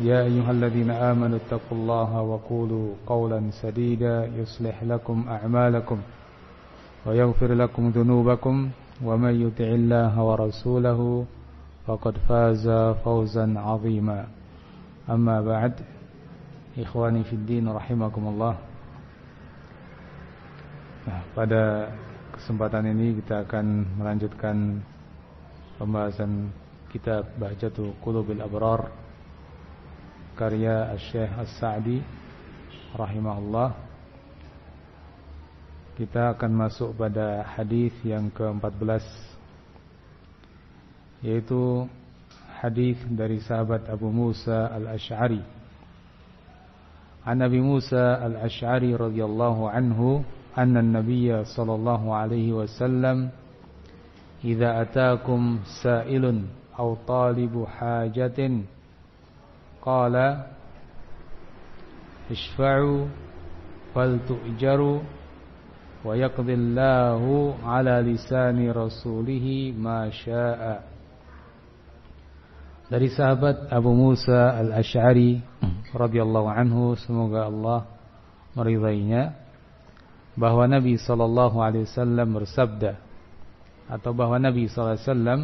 يا أيها الذين آمنوا اتقوا الله وقولوا قولا سديدا يصلح لكم أعمالكم ويغفر لكم ذنوبكم ومن يطع الله ورسوله فقد فاز فوزا عظيما أما بعد إخواني في الدين رحمكم الله nah, pada kesempatan ini kita akan melanjutkan pembahasan kitab Bahjatul Qulubil Abrar karya Syekh As-Sa'di rahimahullah kita akan masuk pada hadis yang ke-14 yaitu hadis dari sahabat Abu Musa Al-Asy'ari An Nabi Musa Al-Asy'ari radhiyallahu anhu anna an-nabiy sallallahu alaihi wasallam idza ataakum sa'ilun aw talibu hajatin قال اشفعوا فلتؤجروا ويقضي الله على لسان رسوله ما شاء dari sahabat Abu Musa Al-Asy'ari radhiyallahu anhu semoga Allah meridainya bahwa Nabi sallallahu alaihi wasallam bersabda atau bahwa Nabi sallallahu alaihi wasallam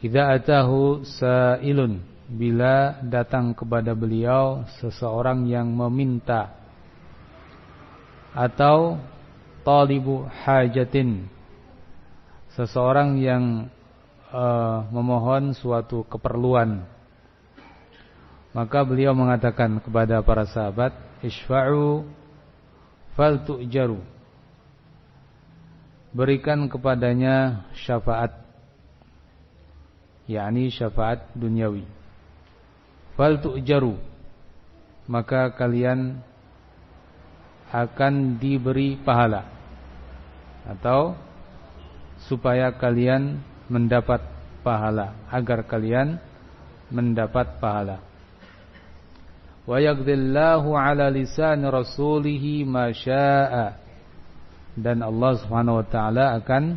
idza atahu sa'ilun bila datang kepada beliau seseorang yang meminta atau talibu hajatin seseorang yang uh, memohon suatu keperluan maka beliau mengatakan kepada para sahabat isfa'u fal tu'jaru. Berikan kepadanya syafaat yakni syafaat duniawi fal tu'jaru. Maka kalian akan diberi pahala. Atau supaya kalian mendapat pahala. Agar kalian mendapat pahala. Wa yaqdillahu ala lisan rasulih ma dan Allah Subhanahu wa taala akan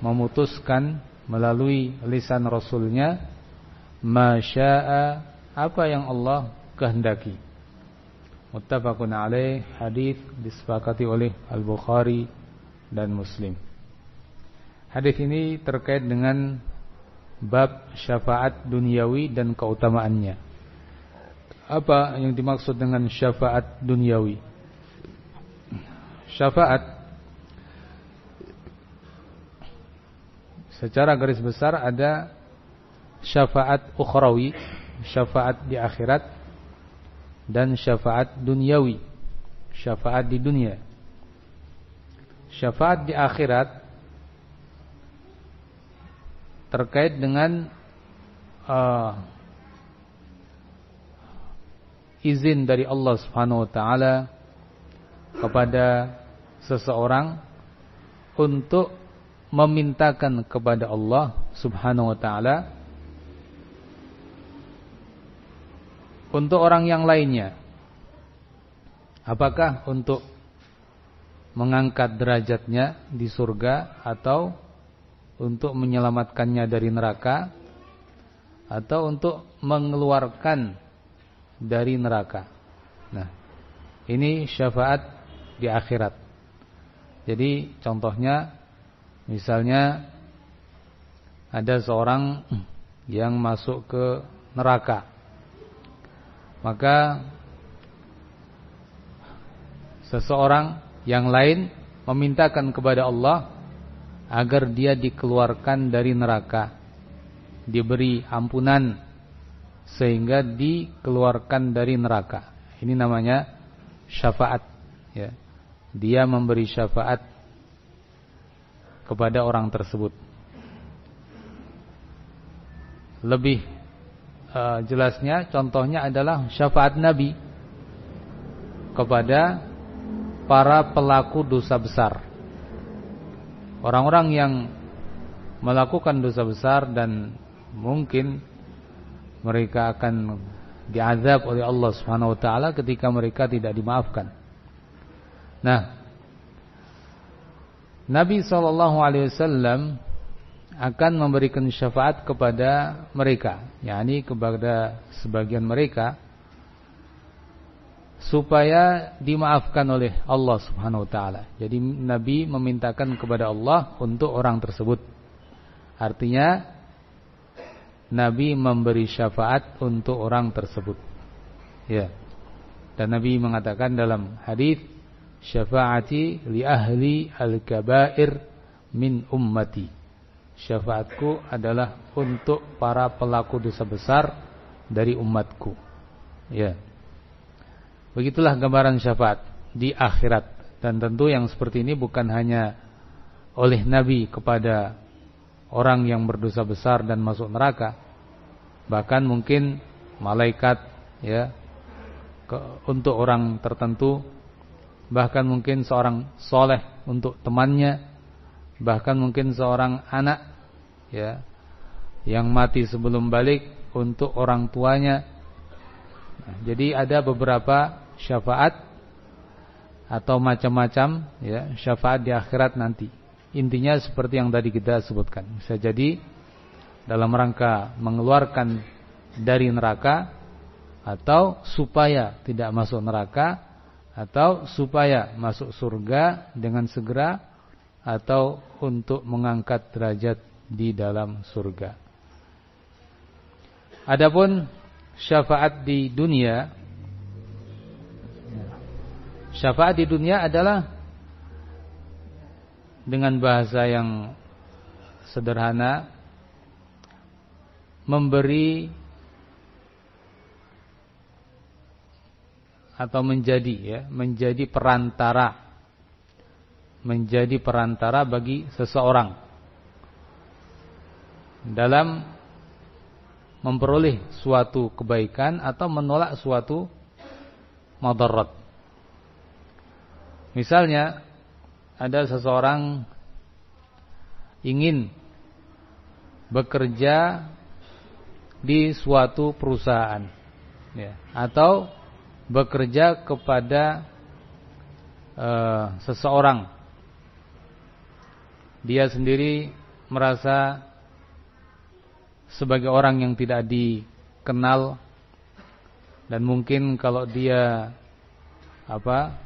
memutuskan melalui lisan rasulnya masya'a apa yang Allah kehendaki. Muttafaqun alaih hadis disepakati oleh Al-Bukhari dan Muslim. Hadis ini terkait dengan bab syafaat duniawi dan keutamaannya. Apa yang dimaksud dengan syafaat duniawi? Syafaat secara garis besar ada syafaat ukhrawi, syafaat di akhirat dan syafaat duniawi, syafaat di dunia. Syafaat di akhirat terkait dengan uh, izin dari Allah Subhanahu wa taala kepada seseorang untuk memintakan kepada Allah Subhanahu wa taala untuk orang yang lainnya. Apakah untuk mengangkat derajatnya di surga atau untuk menyelamatkannya dari neraka atau untuk mengeluarkan dari neraka. Nah, ini syafaat di akhirat. Jadi contohnya misalnya ada seorang yang masuk ke neraka maka seseorang yang lain memintakan kepada Allah agar dia dikeluarkan dari neraka, diberi ampunan sehingga dikeluarkan dari neraka. Ini namanya syafaat ya. Dia memberi syafaat kepada orang tersebut. Lebih uh, jelasnya contohnya adalah syafaat Nabi kepada para pelaku dosa besar. Orang-orang yang melakukan dosa besar dan mungkin mereka akan diazab oleh Allah Subhanahu wa taala ketika mereka tidak dimaafkan. Nah, Nabi sallallahu alaihi wasallam akan memberikan syafaat kepada mereka, yakni kepada sebagian mereka supaya dimaafkan oleh Allah Subhanahu wa taala. Jadi Nabi memintakan kepada Allah untuk orang tersebut. Artinya Nabi memberi syafaat untuk orang tersebut. Ya. Dan Nabi mengatakan dalam hadis syafaati li ahli al-kaba'ir min ummati. Syafaatku adalah untuk para pelaku dosa besar dari umatku. Ya. Begitulah gambaran syafaat di akhirat dan tentu yang seperti ini bukan hanya oleh Nabi kepada orang yang berdosa besar dan masuk neraka, bahkan mungkin malaikat ya ke, untuk orang tertentu, bahkan mungkin seorang soleh untuk temannya, bahkan mungkin seorang anak ya yang mati sebelum balik untuk orang tuanya. Nah, jadi ada beberapa syafaat atau macam-macam ya syafaat di akhirat nanti. Intinya seperti yang tadi kita sebutkan. Bisa jadi dalam rangka mengeluarkan dari neraka atau supaya tidak masuk neraka atau supaya masuk surga dengan segera atau untuk mengangkat derajat di dalam surga. Adapun syafaat di dunia Syafaat di dunia adalah dengan bahasa yang sederhana memberi atau menjadi ya, menjadi perantara menjadi perantara bagi seseorang dalam memperoleh suatu kebaikan atau menolak suatu madarat. Misalnya ada seseorang ingin bekerja di suatu perusahaan ya, atau bekerja kepada uh, seseorang dia sendiri merasa sebagai orang yang tidak dikenal dan mungkin kalau dia apa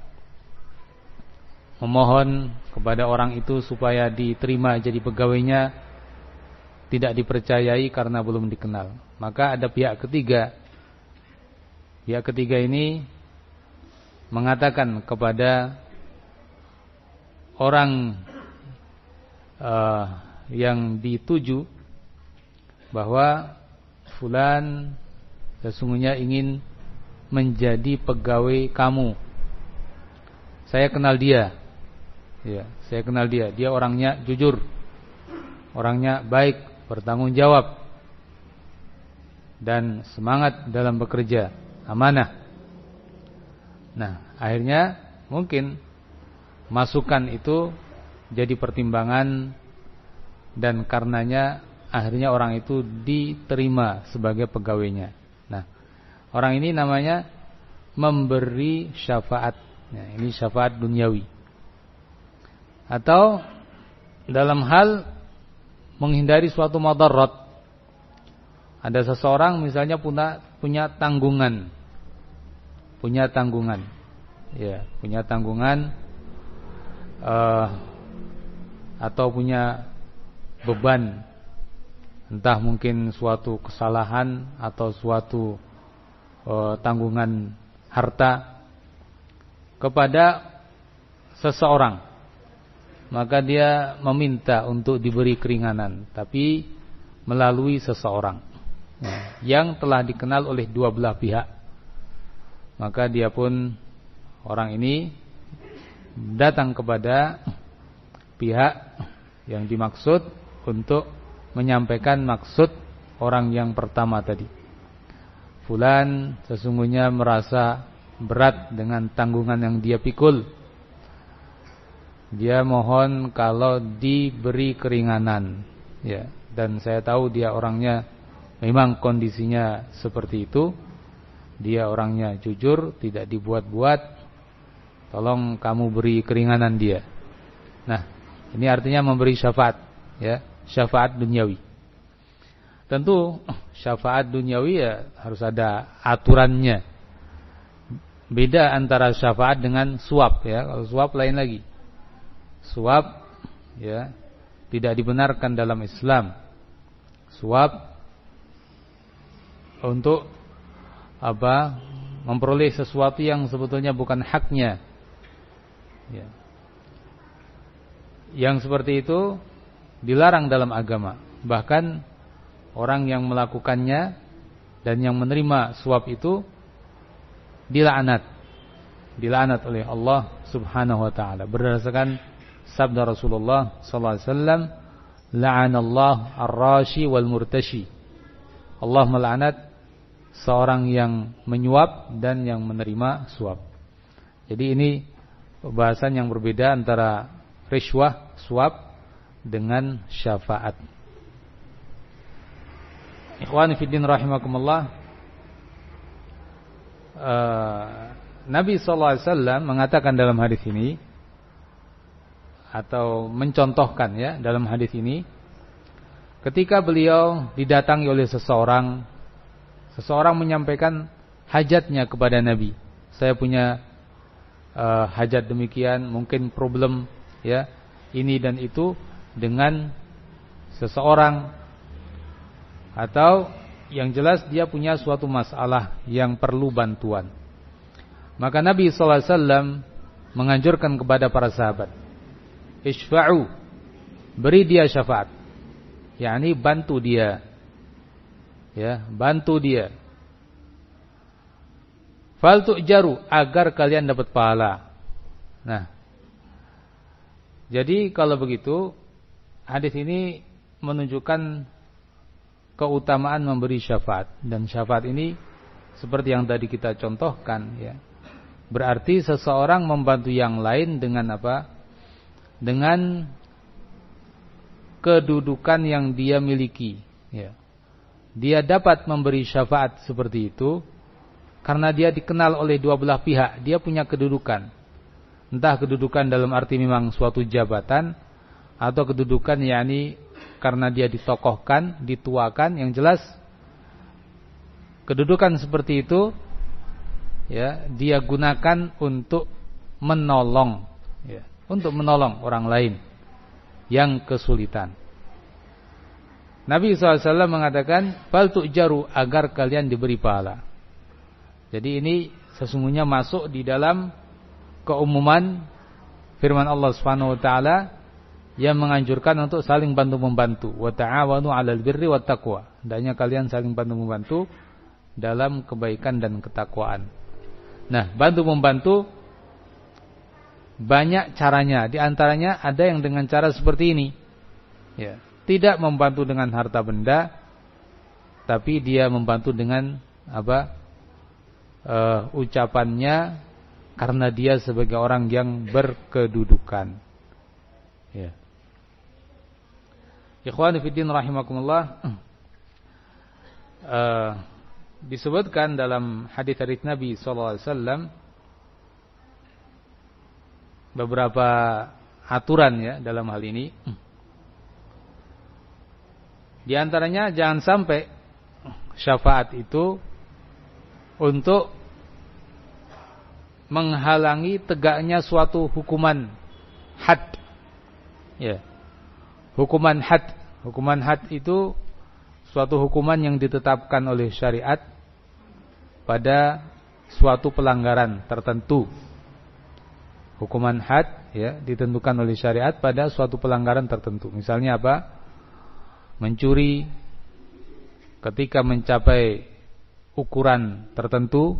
memohon kepada orang itu supaya diterima jadi pegawainya tidak dipercayai karena belum dikenal. Maka ada pihak ketiga. Pihak ketiga ini mengatakan kepada orang uh, yang dituju bahwa fulan sesungguhnya ingin menjadi pegawai kamu. Saya kenal dia Ya, saya kenal dia. Dia orangnya jujur. Orangnya baik, bertanggung jawab. Dan semangat dalam bekerja, amanah. Nah, akhirnya mungkin masukan itu jadi pertimbangan dan karenanya akhirnya orang itu diterima sebagai pegawainya. Nah, orang ini namanya memberi syafaat. Nah, ini syafaat duniawi atau dalam hal menghindari suatu madarat. Ada seseorang misalnya punya punya tanggungan. Punya tanggungan. Ya, punya tanggungan uh, atau punya beban entah mungkin suatu kesalahan atau suatu uh, tanggungan harta kepada seseorang maka dia meminta untuk diberi keringanan tapi melalui seseorang ya, yang telah dikenal oleh dua belah pihak. Maka dia pun orang ini datang kepada pihak yang dimaksud untuk menyampaikan maksud orang yang pertama tadi. Fulan sesungguhnya merasa berat dengan tanggungan yang dia pikul. Dia mohon kalau diberi keringanan. Ya dan saya tahu dia orangnya memang kondisinya seperti itu. Dia orangnya jujur tidak dibuat-buat. Tolong kamu beri keringanan dia. Nah ini artinya memberi syafaat ya syafaat duniawi tentu syafaat duniawi ya harus ada aturannya beda antara syafaat dengan suap ya kalau suap lain lagi Suap ya tidak dibenarkan dalam Islam. Suap untuk apa? memperoleh sesuatu yang sebetulnya bukan haknya. Ya. Yang seperti itu dilarang dalam agama. Bahkan orang yang melakukannya dan yang menerima suap itu dilaknat. Dilaknat oleh Allah Subhanahu wa taala berdasarkan sabda Rasulullah sallallahu alaihi wasallam la'anallah ar-rashi wal murtashi Allah melaknat seorang yang menyuap dan yang menerima suap jadi ini pembahasan yang berbeda antara riswah suap dengan syafaat. Ikhwani fiddin rahimakumullah uh, Nabi sallallahu alaihi wasallam mengatakan dalam hadis ini atau mencontohkan ya dalam hadis ini ketika beliau didatangi oleh seseorang seseorang menyampaikan hajatnya kepada Nabi. Saya punya uh, hajat demikian mungkin problem ya ini dan itu dengan seseorang atau yang jelas dia punya suatu masalah yang perlu bantuan maka Nabi SAW menganjurkan kepada para sahabat Ishfa'u. Beri dia syafaat. yakni bantu dia. Ya, bantu dia. Fal jaru agar kalian dapat pahala. Nah. Jadi kalau begitu hadis ini menunjukkan keutamaan memberi syafaat dan syafaat ini seperti yang tadi kita contohkan ya. Berarti seseorang membantu yang lain dengan apa? dengan kedudukan yang dia miliki. Ya. Dia dapat memberi syafaat seperti itu karena dia dikenal oleh dua belah pihak. Dia punya kedudukan. Entah kedudukan dalam arti memang suatu jabatan atau kedudukan yakni karena dia ditokohkan, dituakan. Yang jelas kedudukan seperti itu ya dia gunakan untuk menolong ya untuk menolong orang lain yang kesulitan. Nabi SAW mengatakan, "Fal jaru agar kalian diberi pahala." Jadi ini sesungguhnya masuk di dalam keumuman firman Allah Subhanahu wa taala yang menganjurkan untuk saling bantu membantu. Wa ta'awanu 'alal birri wat taqwa. Hendaknya kalian saling bantu membantu dalam kebaikan dan ketakwaan. Nah, bantu membantu banyak caranya. Di antaranya ada yang dengan cara seperti ini. Ya, tidak membantu dengan harta benda, tapi dia membantu dengan apa? Uh, ucapannya karena dia sebagai orang yang berkedudukan. Ya. Ikhwani fiddin rahimakumullah. Uh, disebutkan dalam hadis-hadis Nabi sallallahu alaihi wasallam beberapa aturan ya dalam hal ini. Di antaranya jangan sampai syafaat itu untuk menghalangi tegaknya suatu hukuman had. Ya. Hukuman had. Hukuman had itu suatu hukuman yang ditetapkan oleh syariat pada suatu pelanggaran tertentu Hukuman had ya ditentukan oleh syariat pada suatu pelanggaran tertentu. Misalnya apa? Mencuri ketika mencapai ukuran tertentu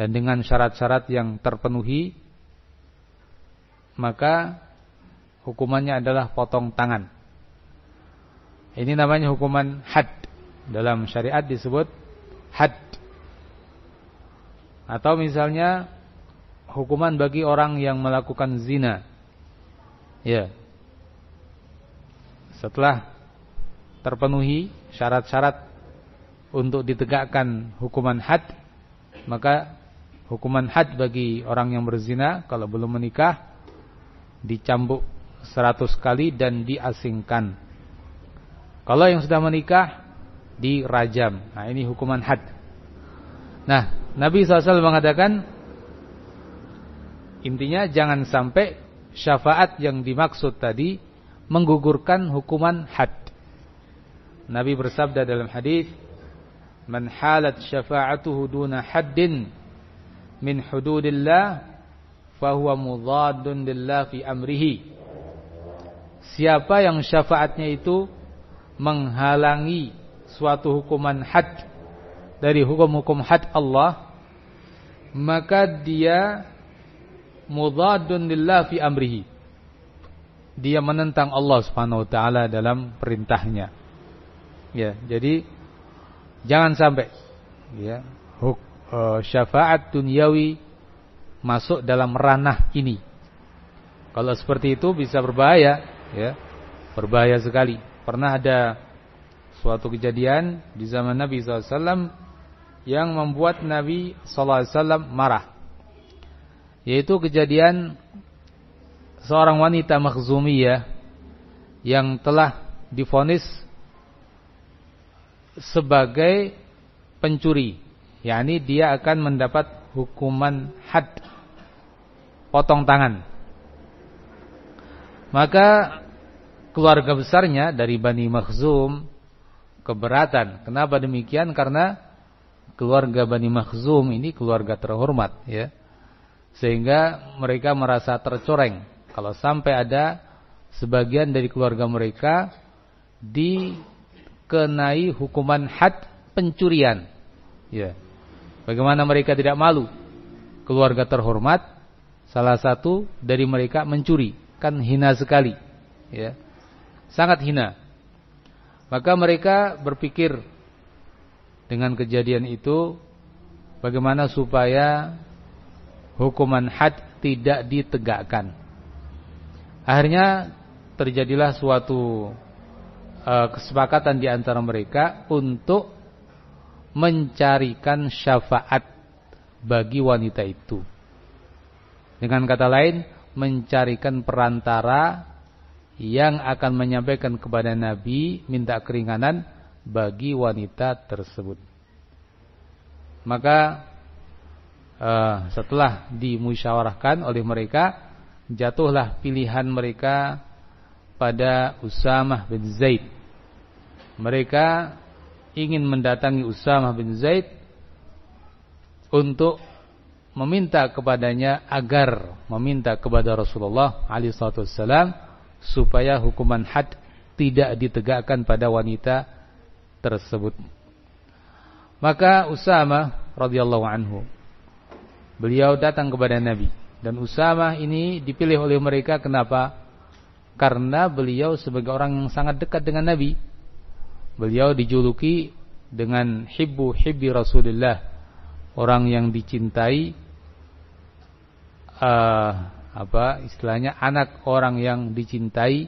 dan dengan syarat-syarat yang terpenuhi maka hukumannya adalah potong tangan. Ini namanya hukuman had. Dalam syariat disebut had. Atau misalnya hukuman bagi orang yang melakukan zina. Ya. Setelah terpenuhi syarat-syarat untuk ditegakkan hukuman had, maka hukuman had bagi orang yang berzina kalau belum menikah dicambuk seratus kali dan diasingkan. Kalau yang sudah menikah dirajam. Nah, ini hukuman had. Nah, Nabi SAW mengatakan intinya jangan sampai syafaat yang dimaksud tadi menggugurkan hukuman had. Nabi bersabda dalam hadis, "Man halat syafa'atuhu duna haddin min hududillah fahuwa mudhaddun lillah fi amrihi." Siapa yang syafaatnya itu menghalangi suatu hukuman had dari hukum-hukum had Allah, maka dia mudhaddun lillah fi amrihi. Dia menentang Allah Subhanahu wa taala dalam perintahnya. Ya, jadi jangan sampai ya huk, uh, syafaat duniawi masuk dalam ranah ini. Kalau seperti itu bisa berbahaya, ya. Berbahaya sekali. Pernah ada suatu kejadian di zaman Nabi SAW yang membuat Nabi SAW marah. Yaitu kejadian seorang wanita makhzumiyah yang telah difonis sebagai pencuri, yakni dia akan mendapat hukuman had potong tangan. Maka keluarga besarnya dari Bani Makhzum keberatan. Kenapa demikian? Karena keluarga Bani Makhzum ini keluarga terhormat ya. Sehingga mereka merasa tercoreng kalau sampai ada sebagian dari keluarga mereka di dikenai hukuman had pencurian. Ya. Bagaimana mereka tidak malu? Keluarga terhormat salah satu dari mereka mencuri, kan hina sekali. Ya. Sangat hina. Maka mereka berpikir dengan kejadian itu bagaimana supaya hukuman had tidak ditegakkan. Akhirnya terjadilah suatu uh, kesepakatan di antara mereka untuk mencarikan syafaat bagi wanita itu. Dengan kata lain, mencarikan perantara yang akan menyampaikan kepada Nabi minta keringanan bagi wanita tersebut. Maka uh, setelah dimusyawarahkan oleh mereka, jatuhlah pilihan mereka pada Usamah bin Zaid. Mereka ingin mendatangi Usamah bin Zaid untuk meminta kepadanya agar meminta kepada Rasulullah SAW supaya hukuman had tidak ditegakkan pada wanita tersebut. Maka Usama radhiyallahu anhu beliau datang kepada Nabi dan Usama ini dipilih oleh mereka kenapa? karena beliau sebagai orang yang sangat dekat dengan Nabi. Beliau dijuluki dengan hibbu hibbi Rasulullah, orang yang dicintai uh, apa istilahnya anak orang yang dicintai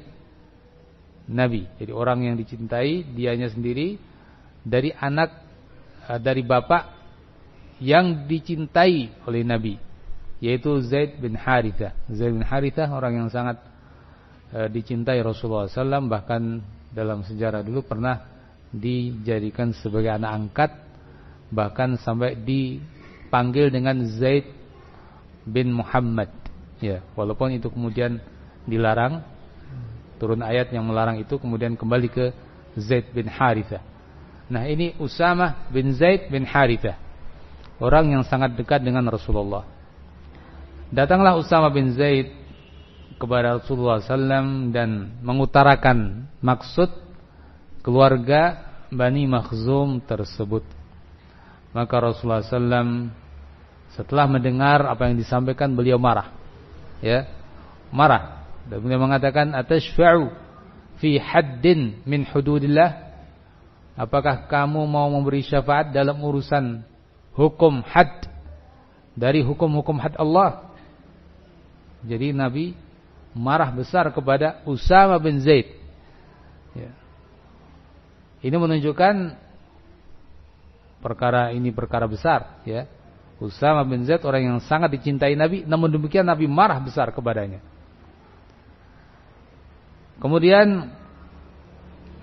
Nabi. Jadi orang yang dicintai dianya sendiri dari anak uh, dari bapak yang dicintai oleh Nabi yaitu Zaid bin Haritha. Zaid bin Haritha orang yang sangat e, dicintai Rasulullah SAW bahkan dalam sejarah dulu pernah dijadikan sebagai anak angkat bahkan sampai dipanggil dengan Zaid bin Muhammad ya walaupun itu kemudian dilarang turun ayat yang melarang itu kemudian kembali ke Zaid bin Haritha nah ini Usama bin Zaid bin Haritha orang yang sangat dekat dengan Rasulullah Datanglah Usama bin Zaid kepada Rasulullah SAW dan mengutarakan maksud keluarga Bani Makhzum tersebut. Maka Rasulullah SAW setelah mendengar apa yang disampaikan beliau marah. Ya, marah. Dan beliau mengatakan atashfa'u fi haddin min hududillah? Apakah kamu mau memberi syafaat dalam urusan hukum had dari hukum-hukum had Allah? Jadi Nabi marah besar kepada Usama bin Zaid. Ya. Ini menunjukkan perkara ini perkara besar, ya. Usama bin Zaid orang yang sangat dicintai Nabi, namun demikian Nabi marah besar kepadanya. Kemudian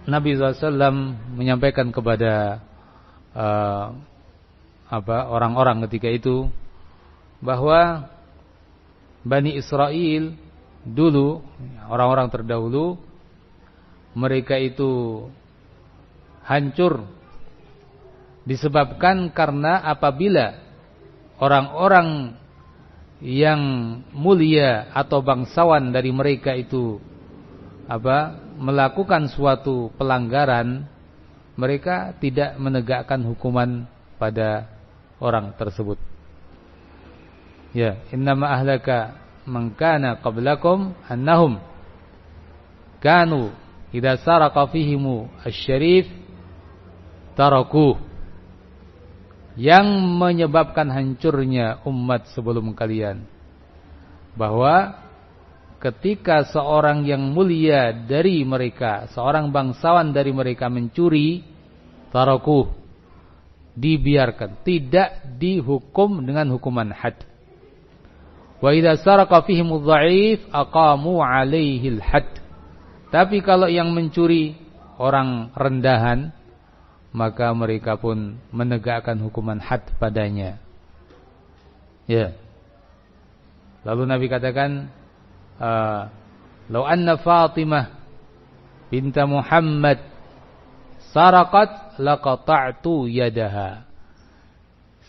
Nabi SAW menyampaikan kepada uh, apa orang-orang ketika itu bahwa Bani Israel dulu orang-orang terdahulu mereka itu hancur disebabkan karena apabila orang-orang yang mulia atau bangsawan dari mereka itu apa melakukan suatu pelanggaran mereka tidak menegakkan hukuman pada orang tersebut. Ya, innama ahlaka man kana qablakum annahum kanu idza saraqa fihimu asy-syarif taraku yang menyebabkan hancurnya umat sebelum kalian bahwa ketika seorang yang mulia dari mereka seorang bangsawan dari mereka mencuri taraku dibiarkan tidak dihukum dengan hukuman had Wa idza saraka fihim dhaif aqamu alaihi had. Tapi kalau yang mencuri orang rendahan maka mereka pun menegakkan hukuman had padanya. Ya. Lalu Nabi katakan, uh, "Lau anna Fatimah binta Muhammad sarakat laqata'tu yadaha."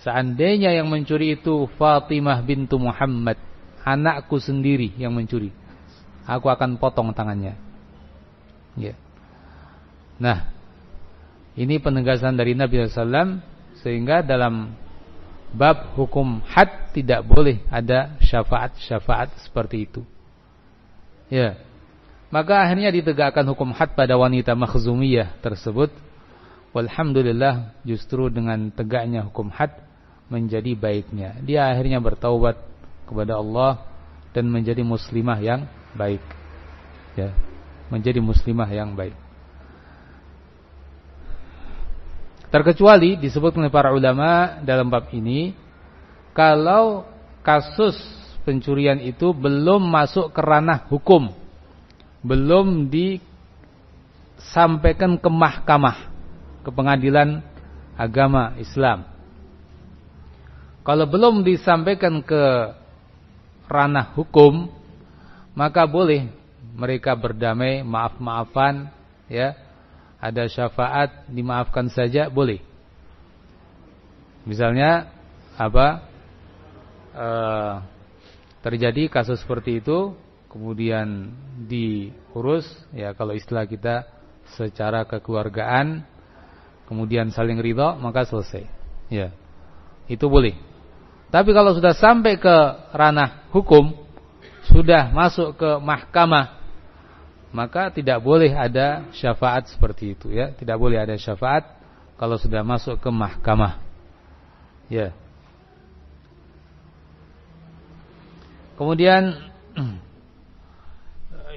Seandainya yang mencuri itu Fatimah bintu Muhammad, anakku sendiri yang mencuri, aku akan potong tangannya. Ya. Nah, ini penegasan dari Nabi SAW sehingga dalam bab hukum had tidak boleh ada syafaat-syafaat seperti itu. Ya. Maka akhirnya ditegakkan hukum had pada wanita makhzumiyah tersebut. Walhamdulillah justru dengan tegaknya hukum had menjadi baiknya. Dia akhirnya bertaubat kepada Allah dan menjadi muslimah yang baik. Ya, menjadi muslimah yang baik. Terkecuali disebut oleh para ulama dalam bab ini kalau kasus pencurian itu belum masuk ke ranah hukum, belum disampaikan ke mahkamah, ke pengadilan agama Islam. Kalau belum disampaikan ke ranah hukum, maka boleh mereka berdamai, maaf-maafan, ya. Ada syafaat, dimaafkan saja boleh. Misalnya apa? E, terjadi kasus seperti itu, kemudian diurus, ya kalau istilah kita secara kekeluargaan, kemudian saling ridho, maka selesai. Ya, itu boleh. Tapi kalau sudah sampai ke ranah hukum, sudah masuk ke mahkamah, maka tidak boleh ada syafaat seperti itu ya. Tidak boleh ada syafaat kalau sudah masuk ke mahkamah. Ya. Kemudian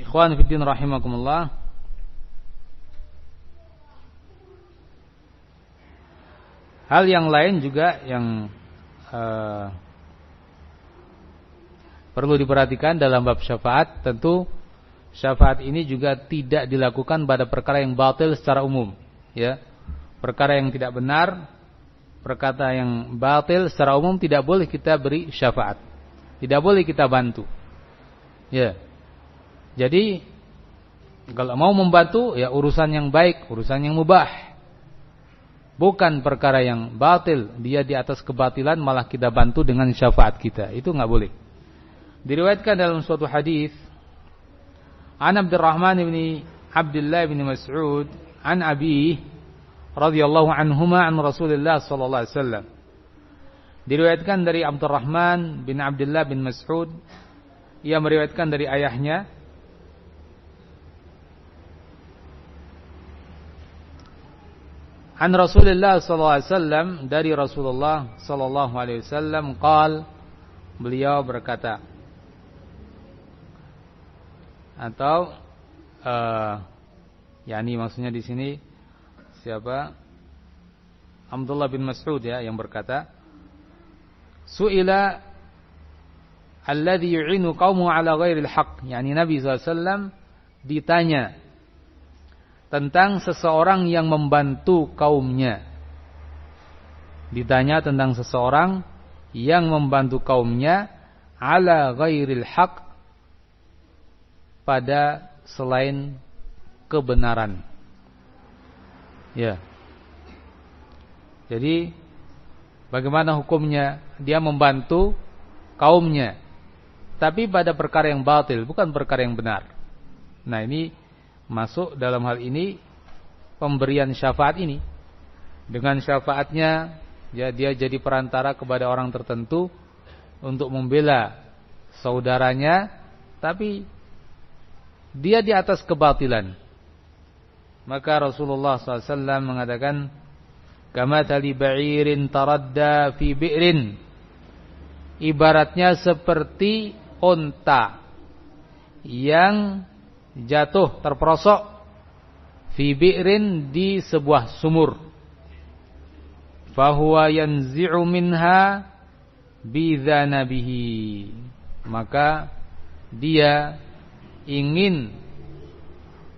ikhwan fillah rahimakumullah Hal yang lain juga yang uh, perlu diperhatikan dalam bab syafaat tentu syafaat ini juga tidak dilakukan pada perkara yang batil secara umum ya perkara yang tidak benar perkata yang batil secara umum tidak boleh kita beri syafaat tidak boleh kita bantu ya jadi kalau mau membantu ya urusan yang baik urusan yang mubah bukan perkara yang batil, dia di atas kebatilan malah kita bantu dengan syafaat kita. Itu nggak boleh. Diriwayatkan dalam suatu hadis An Abdurrahman bin Abdullah bin Mas'ud an Abi radhiyallahu anhuma an Rasulullah sallallahu alaihi wasallam. Diriwayatkan dari Abdurrahman bin Abdullah bin Mas'ud ia meriwayatkan dari ayahnya An Rasulullah sallallahu alaihi wasallam dari Rasulullah sallallahu alaihi wasallam qal beliau berkata atau uh, yakni maksudnya di sini siapa? Abdullah bin Mas'ud ya yang berkata Su'ila alladhi yu'inu qaumu ala ghairil haq yakni Nabi SAW ditanya tentang seseorang yang membantu kaumnya. Ditanya tentang seseorang yang membantu kaumnya ala ghairil haq pada selain kebenaran. Ya. Jadi bagaimana hukumnya? Dia membantu kaumnya tapi pada perkara yang batil, bukan perkara yang benar. Nah, ini masuk dalam hal ini pemberian syafaat ini. Dengan syafaatnya ya dia jadi perantara kepada orang tertentu untuk membela saudaranya tapi dia di atas kebatilan. Maka Rasulullah SAW mengatakan, "Kama tali ba'irin taradda fi bi'rin." Ibaratnya seperti onta yang jatuh terperosok fi bi'rin di sebuah sumur. Fahuwa yanzi'u minha bidzanabihi. Maka dia ingin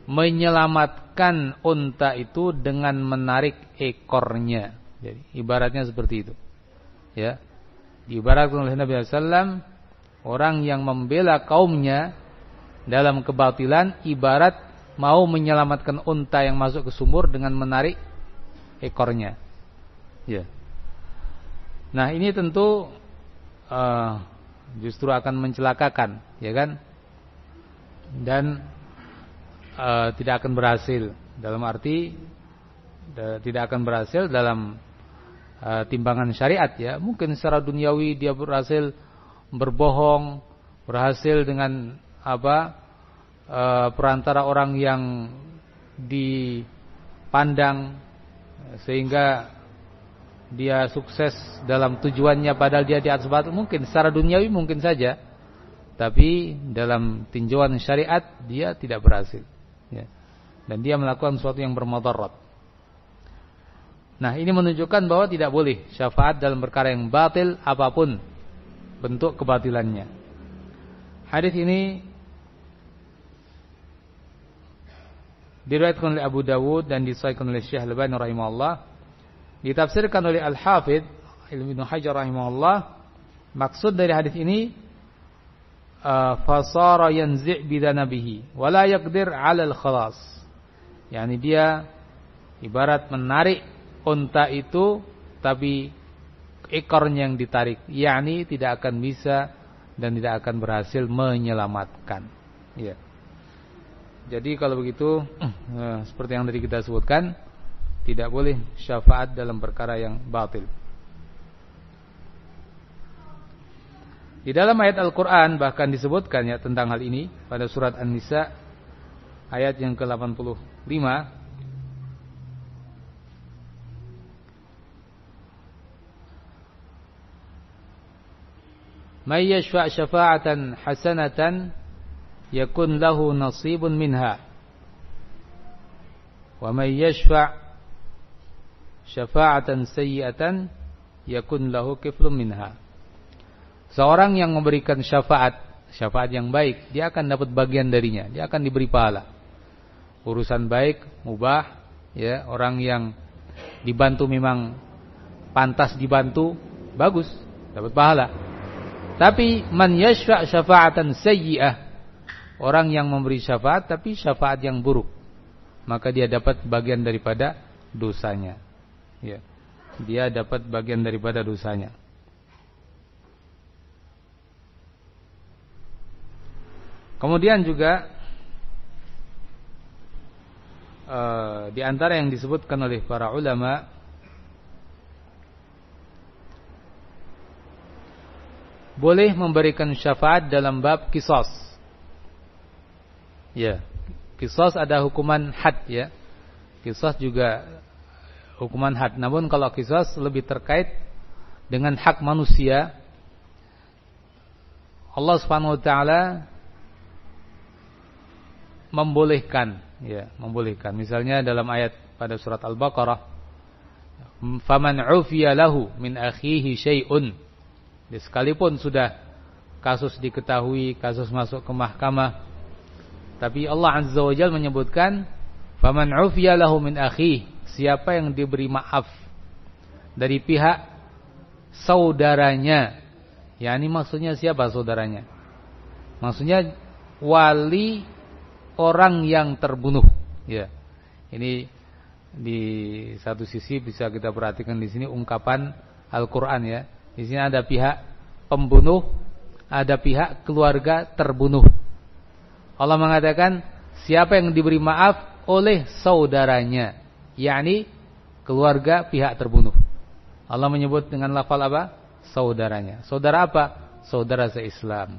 menyelamatkan unta itu dengan menarik ekornya. Jadi ibaratnya seperti itu. Ya. Diibaratkan oleh Nabi SAW orang yang membela kaumnya dalam kebatilan ibarat mau menyelamatkan unta yang masuk ke sumur dengan menarik ekornya. Ya. Nah, ini tentu uh, justru akan mencelakakan, ya kan? Dan uh, tidak akan berhasil. Dalam arti uh, tidak akan berhasil dalam uh, timbangan syariat ya. Mungkin secara duniawi dia berhasil berbohong berhasil dengan apa uh, perantara orang yang dipandang sehingga dia sukses dalam tujuannya padahal dia di atas batu. Mungkin secara duniawi mungkin saja tapi dalam tinjauan syariat dia tidak berhasil. Ya. dan dia melakukan sesuatu yang bermotorot nah ini menunjukkan bahwa tidak boleh syafaat dalam perkara yang batil apa pun bentuk kebatilannya. Hadis ini diriwayatkan oleh Abu Dawud dan disahihkan oleh Syekh Al-Albani rahimahullah. Ditafsirkan oleh Al-Hafidh Ibnu Hajar rahimahullah. Maksud dari hadis ini fasara yanzi' bidanabihi wala yaqdir 'ala al-khalas. Yani dia ibarat menarik unta itu tapi ekornya yang ditarik, yakni tidak akan bisa dan tidak akan berhasil menyelamatkan. Ya. Jadi kalau begitu uh, seperti yang tadi kita sebutkan tidak boleh syafaat dalam perkara yang batil. Di dalam ayat Al-Quran bahkan disebutkan ya tentang hal ini pada surat An-Nisa ayat yang ke-85. May yashfa' syafa'atan hasanatan yakun lahu nasibun minha. Wa may yashfa' syafa'atan sayyi'atan yakun lahu kiflun minha. Seorang yang memberikan syafaat, syafaat yang baik, dia akan dapat bagian darinya, dia akan diberi pahala. Urusan baik, mubah, ya, orang yang dibantu memang pantas dibantu, bagus, dapat pahala. Tapi man yashfa' syafa'atan sayyi'ah, orang yang memberi syafaat tapi syafaat yang buruk, maka dia dapat bagian daripada dosanya. Ya. Dia dapat bagian daripada dosanya. Kemudian juga uh, di antara yang disebutkan oleh para ulama boleh memberikan syafaat dalam bab kisos. Ya, kisos ada hukuman had ya. Kisos juga hukuman had. Namun kalau kisos lebih terkait dengan hak manusia, Allah Subhanahu wa taala membolehkan ya, membolehkan. Misalnya dalam ayat pada surat Al-Baqarah, "Faman 'ufiya lahu min akhihi syai'un" Ya, sekalipun sudah kasus diketahui, kasus masuk ke mahkamah, tapi Allah Azza wa Jalla menyebutkan, "Faman 'ufiya lahu min akhi", siapa yang diberi maaf dari pihak saudaranya. Ya, ini maksudnya siapa saudaranya? Maksudnya wali orang yang terbunuh. Ya. Ini di satu sisi bisa kita perhatikan di sini ungkapan Al-Qur'an ya. Di sini ada pihak pembunuh, ada pihak keluarga terbunuh. Allah mengatakan siapa yang diberi maaf oleh saudaranya, yakni keluarga pihak terbunuh. Allah menyebut dengan lafal apa? Saudaranya. Saudara apa? Saudara se-Islam.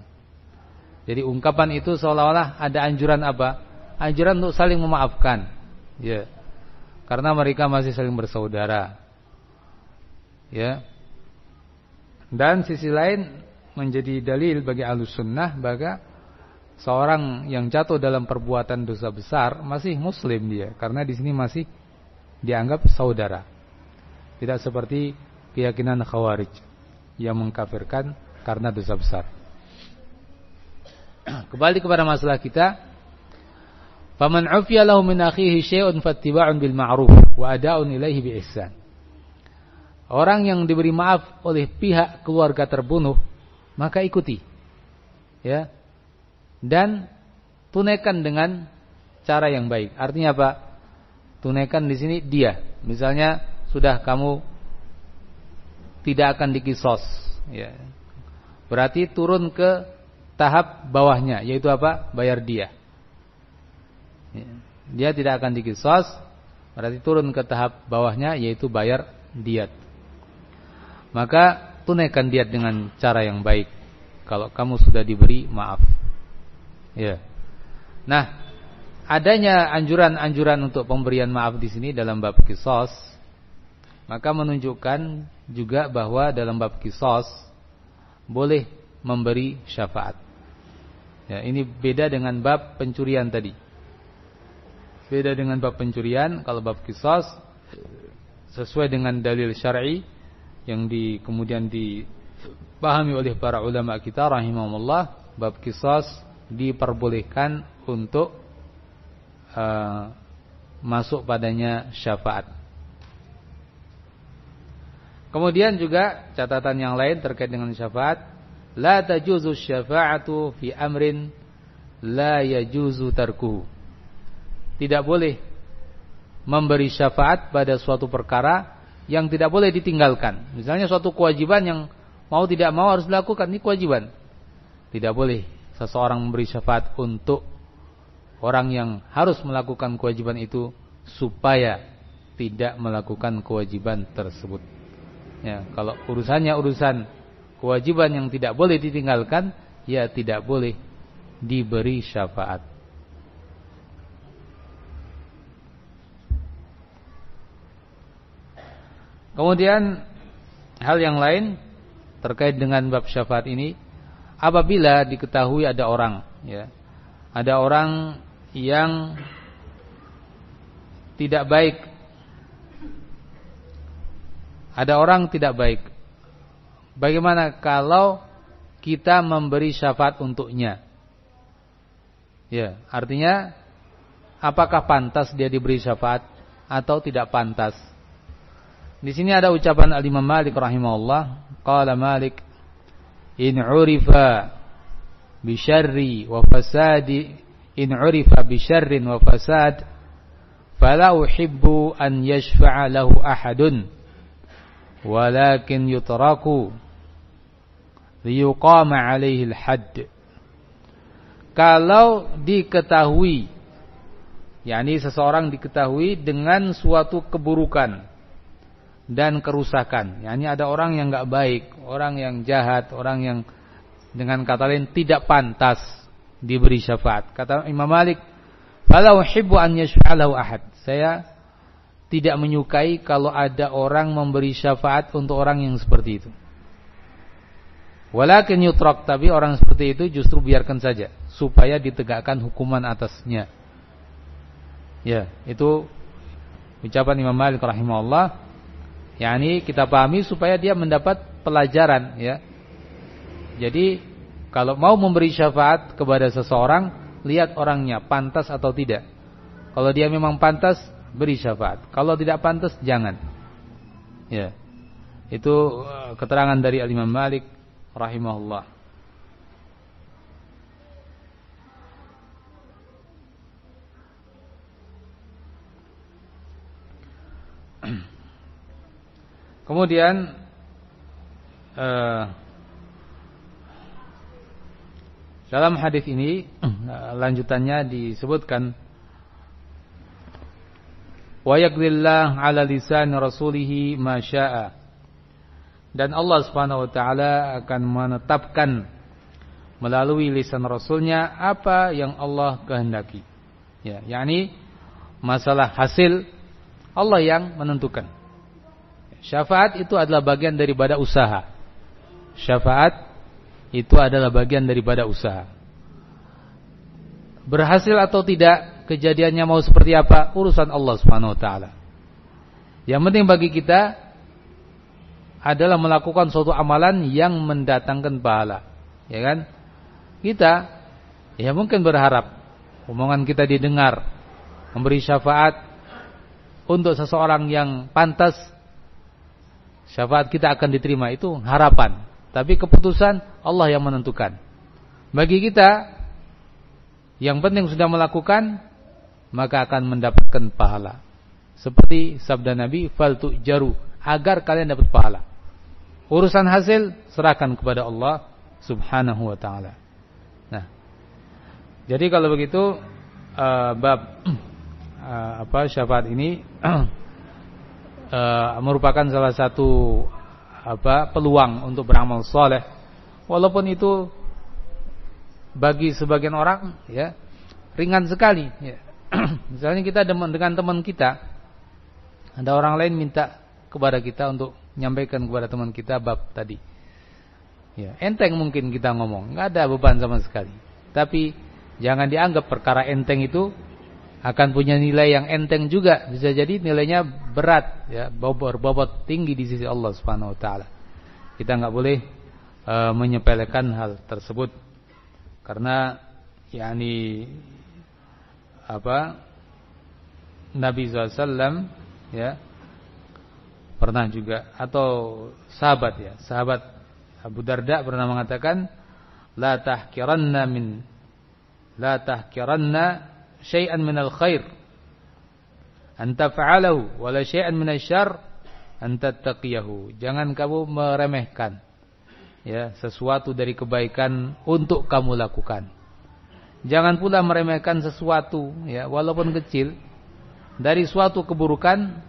Jadi ungkapan itu seolah-olah ada anjuran apa? Anjuran untuk saling memaafkan. Ya. Karena mereka masih saling bersaudara. Ya. Dan sisi lain menjadi dalil bagi alus sunnah bahwa seorang yang jatuh dalam perbuatan dosa besar masih muslim dia karena di sini masih dianggap saudara. Tidak seperti keyakinan khawarij yang mengkafirkan karena dosa besar. Kembali kepada masalah kita. Faman 'ufiya lahu min akhihi syai'un fattiba'un bil ma'ruf wa ada'un ilaihi bi ihsan. Orang yang diberi maaf oleh pihak keluarga terbunuh, maka ikuti. Ya. Dan tunaikan dengan cara yang baik. Artinya apa? Tunaikan di sini dia. Misalnya sudah kamu tidak akan dikisos, ya. Berarti turun ke tahap bawahnya, yaitu apa? Bayar dia. Dia tidak akan dikisos, berarti turun ke tahap bawahnya, yaitu bayar diat maka tunaikan diat dengan cara yang baik kalau kamu sudah diberi maaf. Ya. Nah, adanya anjuran-anjuran untuk pemberian maaf di sini dalam bab kisos maka menunjukkan juga bahwa dalam bab kisos boleh memberi syafaat. Ya, ini beda dengan bab pencurian tadi. Beda dengan bab pencurian, kalau bab kisos sesuai dengan dalil syar'i yang di kemudian dipahami oleh para ulama kita rahimahumullah bab kisas diperbolehkan untuk uh, masuk padanya syafaat. Kemudian juga catatan yang lain terkait dengan syafaat, la tajuzu syafa'atu fi amrin la yajuzu tarkuhu. Tidak boleh memberi syafaat pada suatu perkara yang tidak boleh ditinggalkan. Misalnya suatu kewajiban yang mau tidak mau harus dilakukan, ini kewajiban. Tidak boleh seseorang memberi syafaat untuk orang yang harus melakukan kewajiban itu supaya tidak melakukan kewajiban tersebut. Ya, kalau urusannya urusan kewajiban yang tidak boleh ditinggalkan, ya tidak boleh diberi syafaat. Kemudian hal yang lain terkait dengan bab syafaat ini apabila diketahui ada orang ya ada orang yang tidak baik ada orang tidak baik bagaimana kalau kita memberi syafaat untuknya? Ya artinya apakah pantas dia diberi syafaat atau tidak pantas? Di sini ada ucapan Al-Imam Malik rahimahullah, qala Malik in urifa bi syarri wa fasadi in urifa bi syarrin wa fasad fala uhibbu an yashfa'a lahu ahadun walakin yutraku liyuqama alaihi al-hadd. Kalau diketahui yakni seseorang diketahui dengan suatu keburukan dan kerusakan. Yakni ada orang yang enggak baik orang yang jahat orang yang dengan kata lain tidak pantas diberi syafaat. Kata Imam Malik fala uhibbu an yashfa'alahu ahad. Saya tidak menyukai kalau ada orang memberi syafaat untuk orang yang seperti itu Walakin yutrak tapi orang seperti itu justru biarkan saja supaya ditegakkan hukuman atasnya. Ya, itu ucapan Imam Malik rahimahullah. yakni kita pahami supaya dia mendapat pelajaran ya. Jadi kalau mau memberi syafaat kepada seseorang, lihat orangnya pantas atau tidak. Kalau dia memang pantas, beri syafaat. Kalau tidak pantas, jangan. Ya. Itu uh, keterangan dari Al Imam Malik rahimahullah. Kemudian uh, dalam hadis ini uh, lanjutannya disebutkan wa yaqdillah ala lisan rasulih ma dan Allah Subhanahu wa taala akan menetapkan melalui lisan rasulnya apa yang Allah kehendaki. Ya, yakni masalah hasil Allah yang menentukan. Syafaat itu adalah bagian daripada usaha. Syafaat itu adalah bagian daripada usaha. Berhasil atau tidak kejadiannya mau seperti apa urusan Allah Subhanahu wa taala. Yang penting bagi kita adalah melakukan suatu amalan yang mendatangkan pahala. Ya kan? Kita ya mungkin berharap omongan kita didengar, memberi syafaat untuk seseorang yang pantas syafaat kita akan diterima itu harapan. Tapi keputusan Allah yang menentukan. Bagi kita yang penting sudah melakukan maka akan mendapatkan pahala. Seperti sabda Nabi, "Fal jaru" agar kalian dapat pahala. Urusan hasil serahkan kepada Allah Subhanahu wa taala. Nah. Jadi kalau begitu uh, bab uh, apa syafaat ini uh, merupakan salah satu apa peluang untuk beramal soleh walaupun itu bagi sebagian orang ya ringan sekali ya. misalnya kita dengan teman kita ada orang lain minta kepada kita untuk menyampaikan kepada teman kita bab tadi. Ya, enteng mungkin kita ngomong, nggak ada beban sama sekali. Tapi jangan dianggap perkara enteng itu akan punya nilai yang enteng juga. Bisa jadi nilainya berat, ya, bobot bobot tinggi di sisi Allah Subhanahu wa taala. Kita nggak boleh uh, menyepelekan hal tersebut. Karena yakni apa Nabi SAW ya pernah juga atau sahabat ya, sahabat Abu Darda pernah mengatakan la tahkiranna min la tahkiranna syai'an minal khair an taf'alahu wala syai'an minasyarr an tattaqiyahu. Jangan kamu meremehkan ya sesuatu dari kebaikan untuk kamu lakukan. Jangan pula meremehkan sesuatu ya walaupun kecil dari suatu keburukan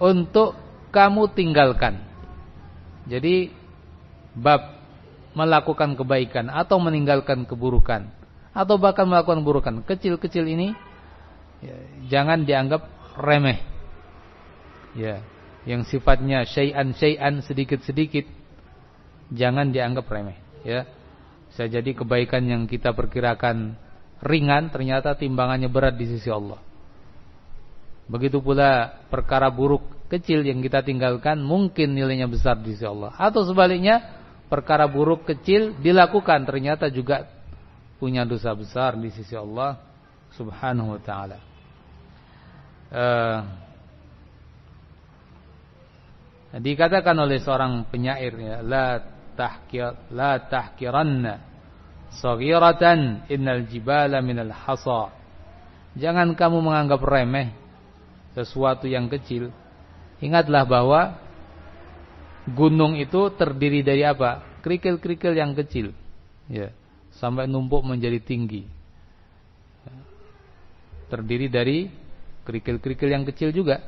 untuk kamu tinggalkan. Jadi bab melakukan kebaikan atau meninggalkan keburukan atau bahkan melakukan keburukan kecil-kecil ini ya, jangan dianggap remeh. Ya, yang sifatnya syai'an syai'an sedikit-sedikit jangan dianggap remeh, ya. Bisa jadi kebaikan yang kita perkirakan ringan ternyata timbangannya berat di sisi Allah. Begitu pula perkara buruk kecil yang kita tinggalkan mungkin nilainya besar di sisi Allah. Atau sebaliknya, perkara buruk kecil dilakukan ternyata juga punya dosa besar di sisi Allah Subhanahu wa taala. Uh, dikatakan oleh seorang penyair ya, la tahkir la tahkiranna saghiratan innal jibala minal hasa. Jangan kamu menganggap remeh sesuatu yang kecil Ingatlah bahwa gunung itu terdiri dari apa? Kerikil-kerikil yang kecil. Ya, sampai numpuk menjadi tinggi. terdiri dari kerikil-kerikil yang kecil juga.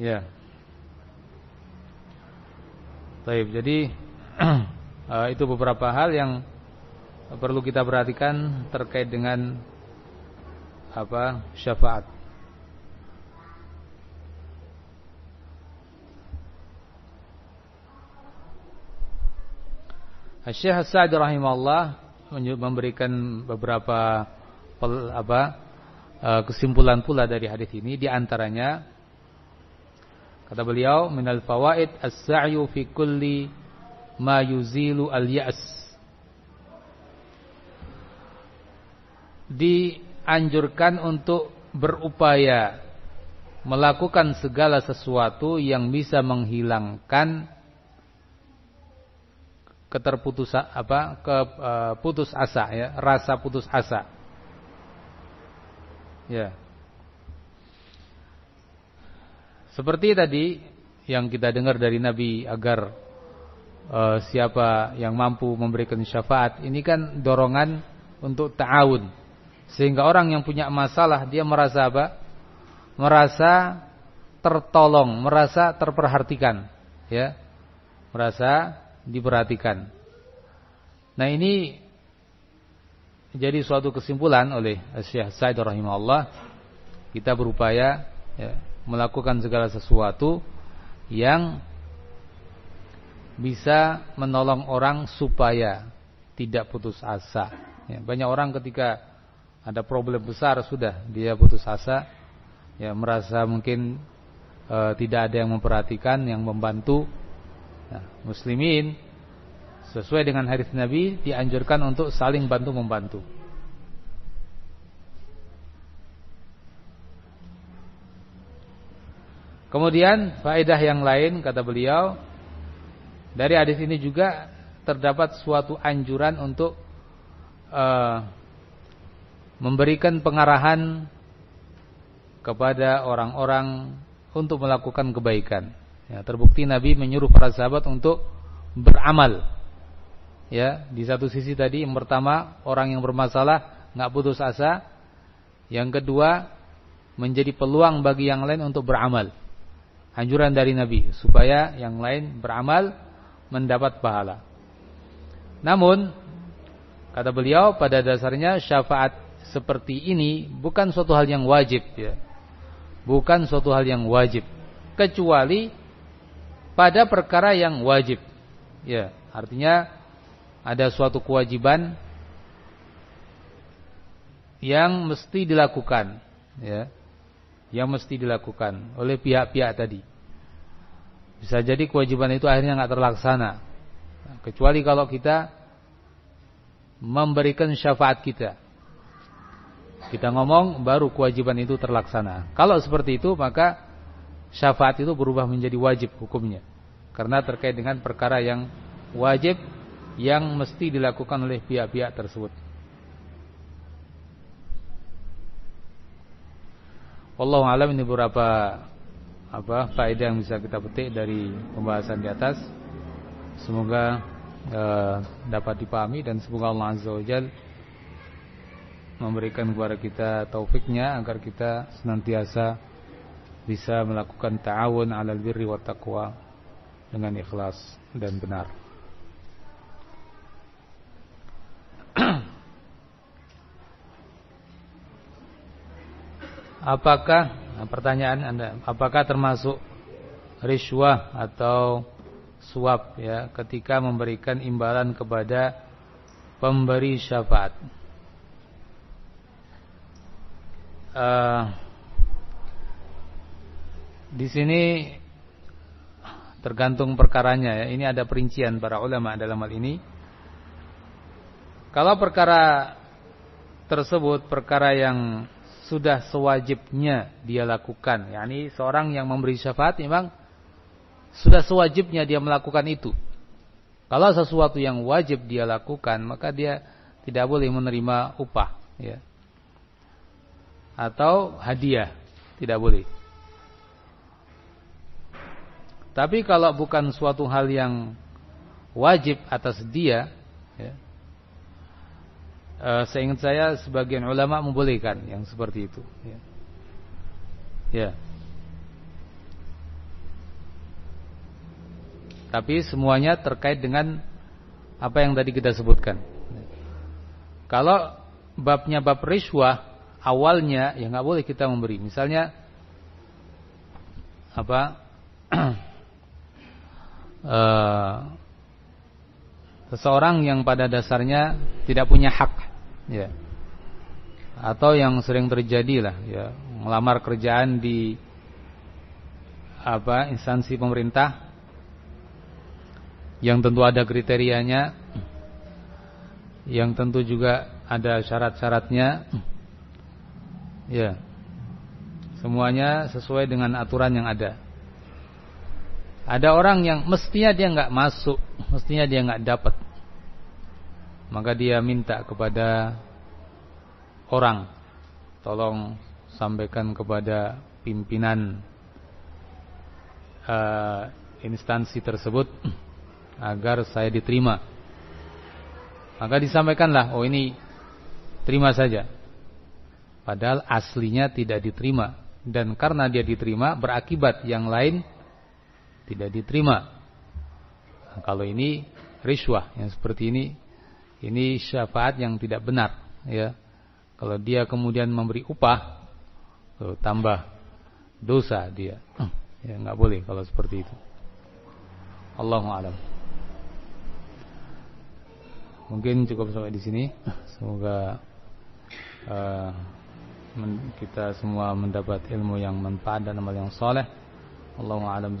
Ya. Baik, jadi eh, itu beberapa hal yang perlu kita perhatikan terkait dengan apa syafaat. Syekh Sa'di rahimahullah memberikan beberapa pel, apa e, kesimpulan pula dari hadis ini. Di antaranya kata beliau minal fawaid as-sa'yu fi kulli ma yuzilu al-ya's dianjurkan untuk berupaya melakukan segala sesuatu yang bisa menghilangkan keterputus apa ke uh, putus asa ya, rasa putus asa. Ya. Seperti tadi yang kita dengar dari Nabi agar uh, siapa yang mampu memberikan syafaat, ini kan dorongan untuk ta'awun. Sehingga orang yang punya masalah dia merasa apa? Merasa tertolong, merasa terperhatikan, ya. Merasa diperhatikan. Nah ini jadi suatu kesimpulan oleh Syekh Said rahimahullah kita berupaya ya, melakukan segala sesuatu yang bisa menolong orang supaya tidak putus asa. Ya, banyak orang ketika ada problem besar sudah dia putus asa, ya merasa mungkin e, tidak ada yang memperhatikan, yang membantu, Nah, muslimin sesuai dengan hadis Nabi dianjurkan untuk saling bantu membantu. Kemudian faedah yang lain kata beliau dari hadis ini juga terdapat suatu anjuran untuk uh, memberikan pengarahan kepada orang-orang untuk melakukan kebaikan. Ya, terbukti Nabi menyuruh para sahabat untuk beramal. Ya, di satu sisi tadi yang pertama orang yang bermasalah nggak putus asa. Yang kedua menjadi peluang bagi yang lain untuk beramal. Anjuran dari Nabi supaya yang lain beramal mendapat pahala. Namun kata beliau pada dasarnya syafaat seperti ini bukan suatu hal yang wajib ya. Bukan suatu hal yang wajib kecuali pada perkara yang wajib. Ya, artinya ada suatu kewajiban yang mesti dilakukan, ya. Yang mesti dilakukan oleh pihak-pihak tadi. Bisa jadi kewajiban itu akhirnya nggak terlaksana. Kecuali kalau kita memberikan syafaat kita. Kita ngomong baru kewajiban itu terlaksana. Kalau seperti itu maka syafaat itu berubah menjadi wajib hukumnya. Karena terkait dengan perkara yang wajib yang mesti dilakukan oleh pihak-pihak tersebut. Wallahu alam ini beberapa apa faedah yang bisa kita petik dari pembahasan di atas. Semoga eh, dapat dipahami dan semoga Allah Azza wa memberikan kepada kita taufiknya agar kita senantiasa bisa melakukan ta'awun 'alal birri wat taqwa dengan ikhlas dan benar. apakah nah, pertanyaan Anda, apakah termasuk riswah atau suap ya ketika memberikan imbalan kepada pemberi syafaat? Uh, di sini tergantung perkaranya ya. Ini ada perincian para ulama dalam hal ini. Kalau perkara tersebut perkara yang sudah sewajibnya dia lakukan, yakni seorang yang memberi syafaat memang sudah sewajibnya dia melakukan itu. Kalau sesuatu yang wajib dia lakukan, maka dia tidak boleh menerima upah, ya. Atau hadiah, tidak boleh. Tapi kalau bukan suatu hal yang wajib atas dia, ya, uh, seingat saya sebagian ulama membolehkan yang seperti itu. Ya. ya. Tapi semuanya terkait dengan apa yang tadi kita sebutkan. Kalau babnya bab riswah awalnya ya nggak boleh kita memberi. Misalnya apa? uh, seseorang yang pada dasarnya tidak punya hak ya. Atau yang sering terjadi lah ya. Melamar kerjaan di apa instansi pemerintah yang tentu ada kriterianya yang tentu juga ada syarat-syaratnya ya. Semuanya sesuai dengan aturan yang ada ada orang yang mestinya dia nggak masuk, mestinya dia nggak dapat. Maka dia minta kepada orang, tolong sampaikan kepada pimpinan uh, instansi tersebut agar saya diterima. Maka disampaikanlah, oh ini terima saja. Padahal aslinya tidak diterima dan karena dia diterima berakibat yang lain tidak diterima. Nah, kalau ini riswah yang seperti ini, ini syafaat yang tidak benar. Ya, kalau dia kemudian memberi upah, tambah dosa dia. Ya nggak boleh kalau seperti itu. Allahu alam. Mungkin cukup sampai di sini. Semoga uh, kita semua mendapat ilmu yang manfaat dan amal yang soleh. Allahu a'lam